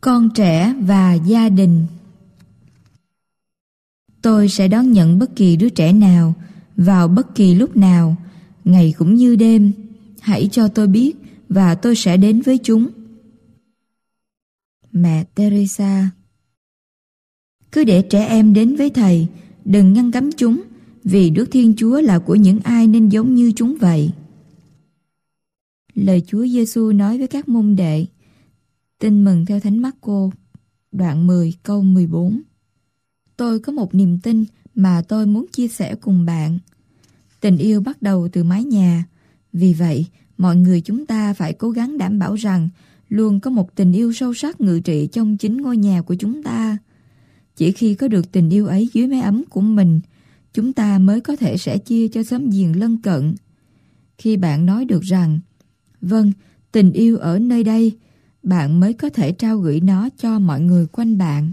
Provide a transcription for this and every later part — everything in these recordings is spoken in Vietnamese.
Con trẻ và gia đình Tôi sẽ đón nhận bất kỳ đứa trẻ nào vào bất kỳ lúc nào, ngày cũng như đêm. Hãy cho tôi biết và tôi sẽ đến với chúng. Mẹ Teresa Cứ để trẻ em đến với thầy, đừng ngăn cấm chúng, vì Đức Thiên Chúa là của những ai nên giống như chúng vậy. Lời Chúa Giêsu nói với các môn đệ Tin mừng theo Thánh Marco Đoạn 10 câu 14 Tôi có một niềm tin mà tôi muốn chia sẻ cùng bạn. Tình yêu bắt đầu từ mái nhà. Vì vậy, mọi người chúng ta phải cố gắng đảm bảo rằng luôn có một tình yêu sâu sắc ngự trị trong chính ngôi nhà của chúng ta. Chỉ khi có được tình yêu ấy dưới mái ấm của mình, chúng ta mới có thể sẻ chia cho xóm giềng lân cận. Khi bạn nói được rằng, vâng, tình yêu ở nơi đây, bạn mới có thể trao gửi nó cho mọi người quanh bạn.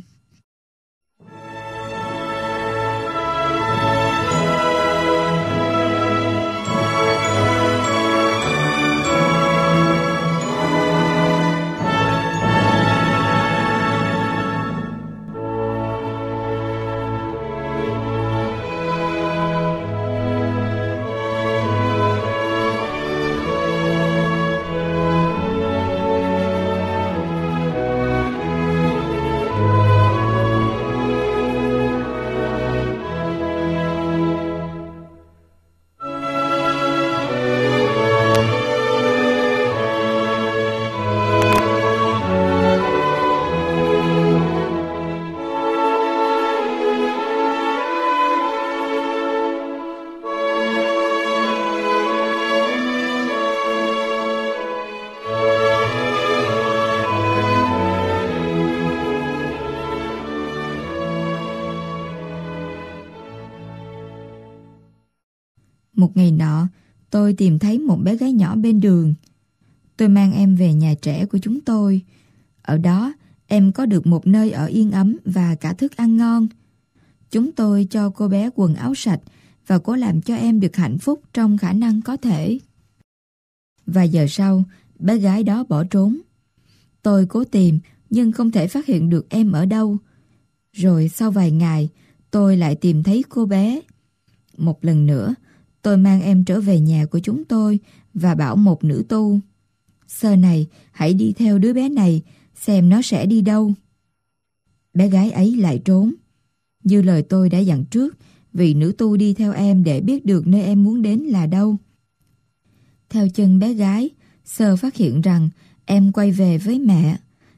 Một ngày nọ, tôi tìm thấy một bé gái nhỏ bên đường. Tôi mang em về nhà trẻ của chúng tôi. Ở đó, em có được một nơi ở yên ấm và cả thức ăn ngon. Chúng tôi cho cô bé quần áo sạch và cố làm cho em được hạnh phúc trong khả năng có thể. Vài giờ sau, bé gái đó bỏ trốn. Tôi cố tìm nhưng không thể phát hiện được em ở đâu. Rồi sau vài ngày, tôi lại tìm thấy cô bé. Một lần nữa, Tôi mang em trở về nhà của chúng tôi và bảo một nữ tu. Sơ này, hãy đi theo đứa bé này, xem nó sẽ đi đâu. Bé gái ấy lại trốn. Như lời tôi đã dặn trước, vì nữ tu đi theo em để biết được nơi em muốn đến là đâu. Theo chân bé gái, Sơ phát hiện rằng em quay về với mẹ.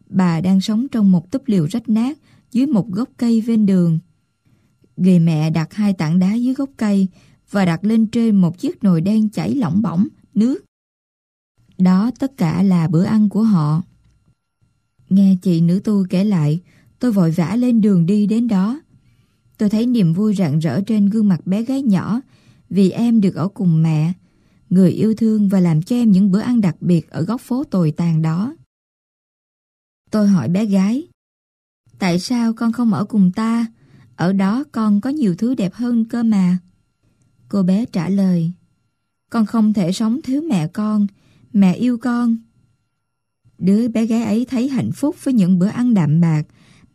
Bà đang sống trong một túp liều rách nát dưới một gốc cây ven đường. Người mẹ đặt hai tảng đá dưới gốc cây và đặt lên trên một chiếc nồi đen chảy lỏng bỏng, nước. Đó tất cả là bữa ăn của họ. Nghe chị nữ tu kể lại, tôi vội vã lên đường đi đến đó. Tôi thấy niềm vui rạng rỡ trên gương mặt bé gái nhỏ vì em được ở cùng mẹ, người yêu thương và làm cho em những bữa ăn đặc biệt ở góc phố tồi tàn đó. Tôi hỏi bé gái, tại sao con không ở cùng ta? Ở đó con có nhiều thứ đẹp hơn cơ mà. Cô bé trả lời Con không thể sống thiếu mẹ con Mẹ yêu con Đứa bé gái ấy thấy hạnh phúc với những bữa ăn đạm bạc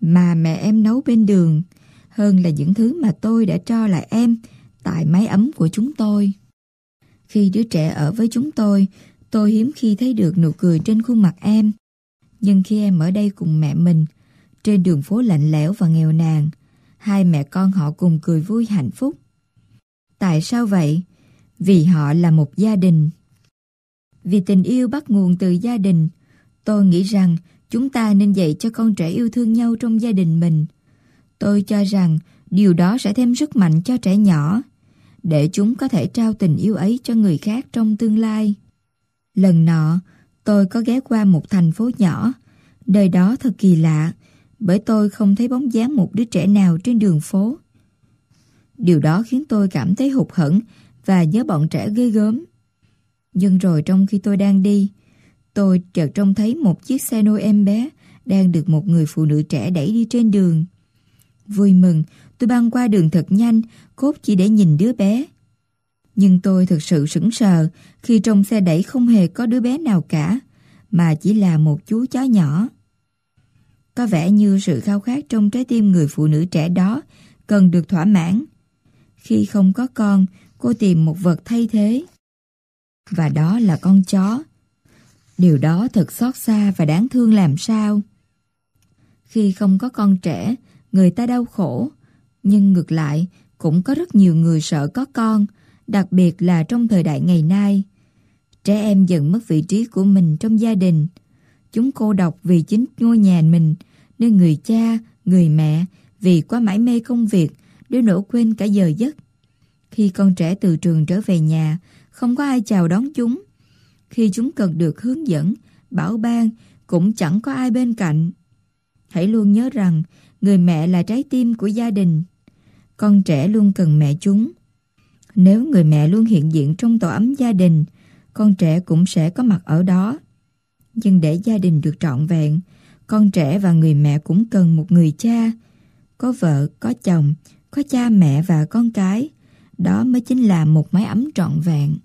mà mẹ em nấu bên đường hơn là những thứ mà tôi đã cho lại em tại mái ấm của chúng tôi. Khi đứa trẻ ở với chúng tôi, tôi hiếm khi thấy được nụ cười trên khuôn mặt em. Nhưng khi em ở đây cùng mẹ mình, trên đường phố lạnh lẽo và nghèo nàn, hai mẹ con họ cùng cười vui hạnh phúc. Tại sao vậy? Vì họ là một gia đình. Vì tình yêu bắt nguồn từ gia đình, tôi nghĩ rằng chúng ta nên dạy cho con trẻ yêu thương nhau trong gia đình mình. Tôi cho rằng điều đó sẽ thêm sức mạnh cho trẻ nhỏ, để chúng có thể trao tình yêu ấy cho người khác trong tương lai. Lần nọ, tôi có ghé qua một thành phố nhỏ, nơi đó thật kỳ lạ, bởi tôi không thấy bóng dáng một đứa trẻ nào trên đường phố. Điều đó khiến tôi cảm thấy hụt hẫng và nhớ bọn trẻ ghê gớm. Nhưng rồi trong khi tôi đang đi, tôi chợt trông thấy một chiếc xe nôi em bé đang được một người phụ nữ trẻ đẩy đi trên đường. Vui mừng, tôi băng qua đường thật nhanh, cốt chỉ để nhìn đứa bé. Nhưng tôi thực sự sững sờ khi trong xe đẩy không hề có đứa bé nào cả, mà chỉ là một chú chó nhỏ. Có vẻ như sự khao khát trong trái tim người phụ nữ trẻ đó cần được thỏa mãn. Khi không có con, cô tìm một vật thay thế. Và đó là con chó. Điều đó thật xót xa và đáng thương làm sao. Khi không có con trẻ, người ta đau khổ. Nhưng ngược lại, cũng có rất nhiều người sợ có con, đặc biệt là trong thời đại ngày nay. Trẻ em dần mất vị trí của mình trong gia đình. Chúng cô độc vì chính ngôi nhà mình, nơi người cha, người mẹ vì quá mãi mê công việc đến nỗi quên cả giờ giấc. Khi con trẻ từ trường trở về nhà, không có ai chào đón chúng. Khi chúng cần được hướng dẫn, bảo ban, cũng chẳng có ai bên cạnh. Hãy luôn nhớ rằng, người mẹ là trái tim của gia đình. Con trẻ luôn cần mẹ chúng. Nếu người mẹ luôn hiện diện trong tổ ấm gia đình, con trẻ cũng sẽ có mặt ở đó. Nhưng để gia đình được trọn vẹn, con trẻ và người mẹ cũng cần một người cha. Có vợ, có chồng, có cha mẹ và con cái. Đó mới chính là một mái ấm trọn vẹn.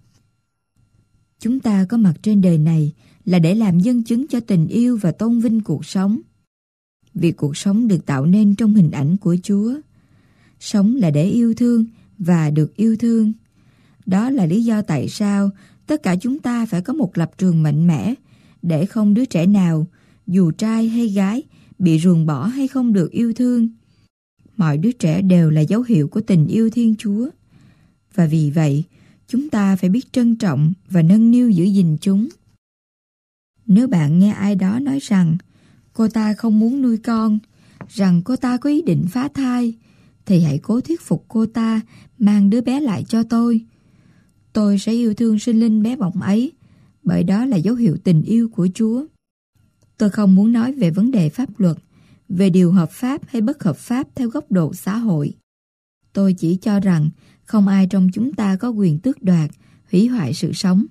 Chúng ta có mặt trên đời này là để làm dân chứng cho tình yêu và tôn vinh cuộc sống. Vì cuộc sống được tạo nên trong hình ảnh của Chúa. Sống là để yêu thương và được yêu thương. Đó là lý do tại sao tất cả chúng ta phải có một lập trường mạnh mẽ để không đứa trẻ nào, dù trai hay gái, bị ruồng bỏ hay không được yêu thương. Mọi đứa trẻ đều là dấu hiệu của tình yêu Thiên Chúa. Và vì vậy, chúng ta phải biết trân trọng và nâng niu giữ gìn chúng. Nếu bạn nghe ai đó nói rằng cô ta không muốn nuôi con, rằng cô ta có ý định phá thai, thì hãy cố thuyết phục cô ta mang đứa bé lại cho tôi. Tôi sẽ yêu thương sinh linh bé bỏng ấy, bởi đó là dấu hiệu tình yêu của Chúa. Tôi không muốn nói về vấn đề pháp luật, về điều hợp pháp hay bất hợp pháp theo góc độ xã hội. Tôi chỉ cho rằng không ai trong chúng ta có quyền tước đoạt, hủy hoại sự sống.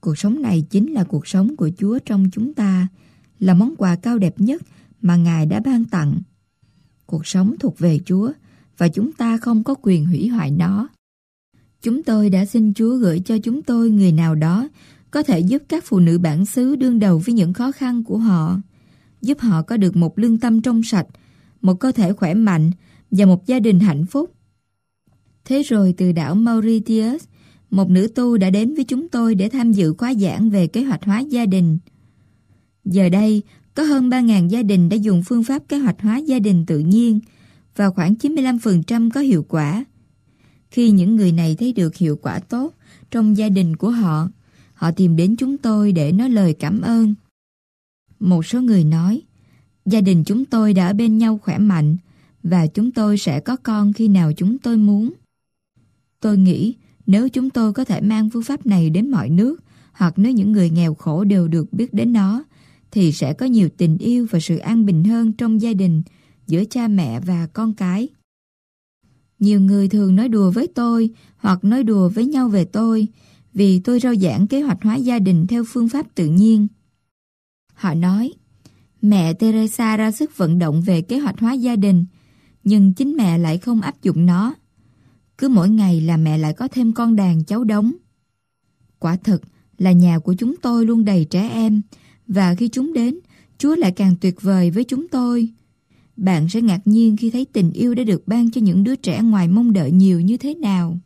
Cuộc sống này chính là cuộc sống của Chúa trong chúng ta, là món quà cao đẹp nhất mà Ngài đã ban tặng. Cuộc sống thuộc về Chúa và chúng ta không có quyền hủy hoại nó. Chúng tôi đã xin Chúa gửi cho chúng tôi người nào đó có thể giúp các phụ nữ bản xứ đương đầu với những khó khăn của họ, giúp họ có được một lương tâm trong sạch, một cơ thể khỏe mạnh và một gia đình hạnh phúc. Thế rồi từ đảo Mauritius, một nữ tu đã đến với chúng tôi để tham dự khóa giảng về kế hoạch hóa gia đình. Giờ đây, có hơn 3.000 gia đình đã dùng phương pháp kế hoạch hóa gia đình tự nhiên và khoảng 95% có hiệu quả. Khi những người này thấy được hiệu quả tốt trong gia đình của họ, họ tìm đến chúng tôi để nói lời cảm ơn. Một số người nói, gia đình chúng tôi đã ở bên nhau khỏe mạnh và chúng tôi sẽ có con khi nào chúng tôi muốn. Tôi nghĩ nếu chúng tôi có thể mang phương pháp này đến mọi nước hoặc nếu những người nghèo khổ đều được biết đến nó thì sẽ có nhiều tình yêu và sự an bình hơn trong gia đình giữa cha mẹ và con cái. Nhiều người thường nói đùa với tôi hoặc nói đùa với nhau về tôi vì tôi rao giảng kế hoạch hóa gia đình theo phương pháp tự nhiên. Họ nói, mẹ Teresa ra sức vận động về kế hoạch hóa gia đình, nhưng chính mẹ lại không áp dụng nó. Cứ mỗi ngày là mẹ lại có thêm con đàn cháu đống. Quả thực là nhà của chúng tôi luôn đầy trẻ em, và khi chúng đến, Chúa lại càng tuyệt vời với chúng tôi. Bạn sẽ ngạc nhiên khi thấy tình yêu đã được ban cho những đứa trẻ ngoài mong đợi nhiều như thế nào.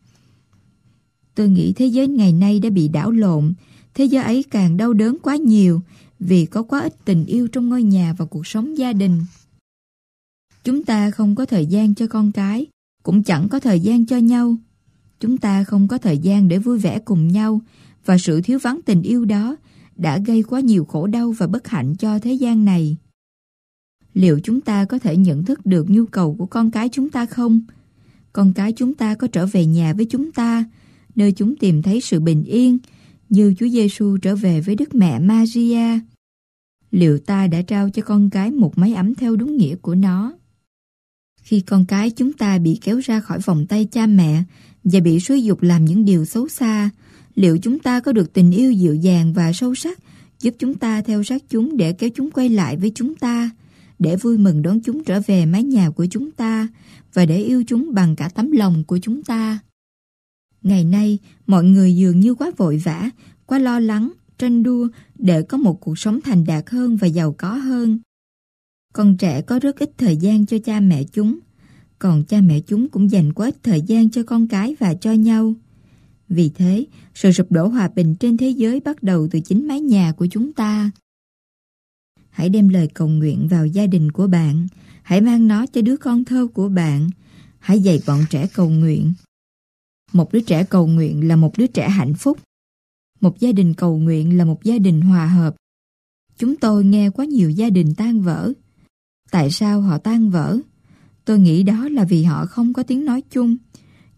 Tôi nghĩ thế giới ngày nay đã bị đảo lộn, thế giới ấy càng đau đớn quá nhiều vì có quá ít tình yêu trong ngôi nhà và cuộc sống gia đình. Chúng ta không có thời gian cho con cái, cũng chẳng có thời gian cho nhau. Chúng ta không có thời gian để vui vẻ cùng nhau và sự thiếu vắng tình yêu đó đã gây quá nhiều khổ đau và bất hạnh cho thế gian này. Liệu chúng ta có thể nhận thức được nhu cầu của con cái chúng ta không? Con cái chúng ta có trở về nhà với chúng ta, nơi chúng tìm thấy sự bình yên, như Chúa Giêsu trở về với Đức Mẹ Maria. Liệu ta đã trao cho con cái một mái ấm theo đúng nghĩa của nó? Khi con cái chúng ta bị kéo ra khỏi vòng tay cha mẹ và bị xúi dục làm những điều xấu xa, liệu chúng ta có được tình yêu dịu dàng và sâu sắc giúp chúng ta theo sát chúng để kéo chúng quay lại với chúng ta, để vui mừng đón chúng trở về mái nhà của chúng ta và để yêu chúng bằng cả tấm lòng của chúng ta. Ngày nay, mọi người dường như quá vội vã, quá lo lắng, tranh đua để có một cuộc sống thành đạt hơn và giàu có hơn. Con trẻ có rất ít thời gian cho cha mẹ chúng, còn cha mẹ chúng cũng dành quá ít thời gian cho con cái và cho nhau. Vì thế, sự sụp đổ hòa bình trên thế giới bắt đầu từ chính mái nhà của chúng ta. Hãy đem lời cầu nguyện vào gia đình của bạn, hãy mang nó cho đứa con thơ của bạn, hãy dạy bọn trẻ cầu nguyện. Một đứa trẻ cầu nguyện là một đứa trẻ hạnh phúc. Một gia đình cầu nguyện là một gia đình hòa hợp. Chúng tôi nghe quá nhiều gia đình tan vỡ. Tại sao họ tan vỡ? Tôi nghĩ đó là vì họ không có tiếng nói chung,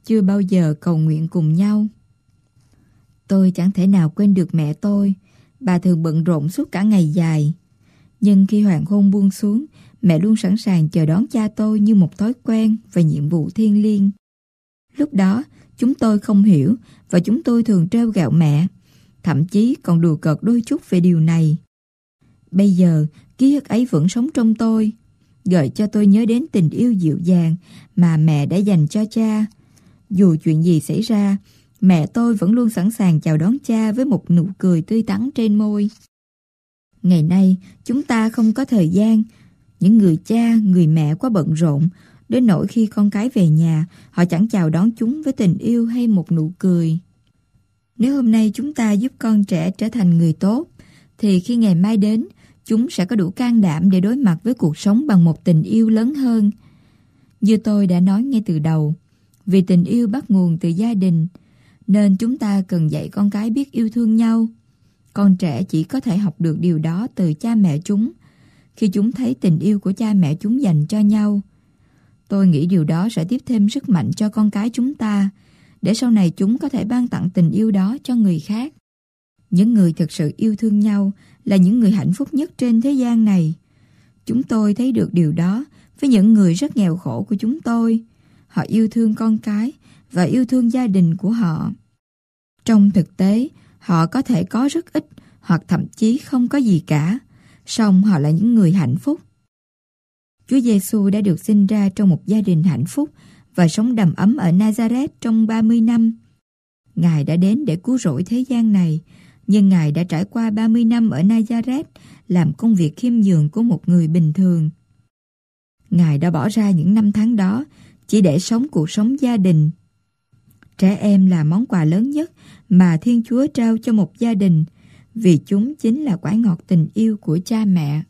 chưa bao giờ cầu nguyện cùng nhau. Tôi chẳng thể nào quên được mẹ tôi, bà thường bận rộn suốt cả ngày dài. Nhưng khi hoàng hôn buông xuống, mẹ luôn sẵn sàng chờ đón cha tôi như một thói quen và nhiệm vụ thiêng liêng. Lúc đó, chúng tôi không hiểu và chúng tôi thường trêu gạo mẹ, thậm chí còn đùa cợt đôi chút về điều này. Bây giờ, ký ức ấy vẫn sống trong tôi, gợi cho tôi nhớ đến tình yêu dịu dàng mà mẹ đã dành cho cha. Dù chuyện gì xảy ra, mẹ tôi vẫn luôn sẵn sàng chào đón cha với một nụ cười tươi tắn trên môi. Ngày nay, chúng ta không có thời gian. Những người cha, người mẹ quá bận rộn, đến nỗi khi con cái về nhà, họ chẳng chào đón chúng với tình yêu hay một nụ cười. Nếu hôm nay chúng ta giúp con trẻ trở thành người tốt, thì khi ngày mai đến, chúng sẽ có đủ can đảm để đối mặt với cuộc sống bằng một tình yêu lớn hơn. Như tôi đã nói ngay từ đầu, vì tình yêu bắt nguồn từ gia đình, nên chúng ta cần dạy con cái biết yêu thương nhau. Con trẻ chỉ có thể học được điều đó từ cha mẹ chúng, khi chúng thấy tình yêu của cha mẹ chúng dành cho nhau. Tôi nghĩ điều đó sẽ tiếp thêm sức mạnh cho con cái chúng ta, để sau này chúng có thể ban tặng tình yêu đó cho người khác. Những người thực sự yêu thương nhau là những người hạnh phúc nhất trên thế gian này. Chúng tôi thấy được điều đó với những người rất nghèo khổ của chúng tôi. Họ yêu thương con cái và yêu thương gia đình của họ. Trong thực tế, họ có thể có rất ít hoặc thậm chí không có gì cả, song họ là những người hạnh phúc. Chúa Giêsu đã được sinh ra trong một gia đình hạnh phúc và sống đầm ấm ở Nazareth trong 30 năm. Ngài đã đến để cứu rỗi thế gian này, nhưng Ngài đã trải qua 30 năm ở Nazareth làm công việc khiêm nhường của một người bình thường. Ngài đã bỏ ra những năm tháng đó chỉ để sống cuộc sống gia đình. Trẻ em là món quà lớn nhất mà Thiên Chúa trao cho một gia đình vì chúng chính là quả ngọt tình yêu của cha mẹ.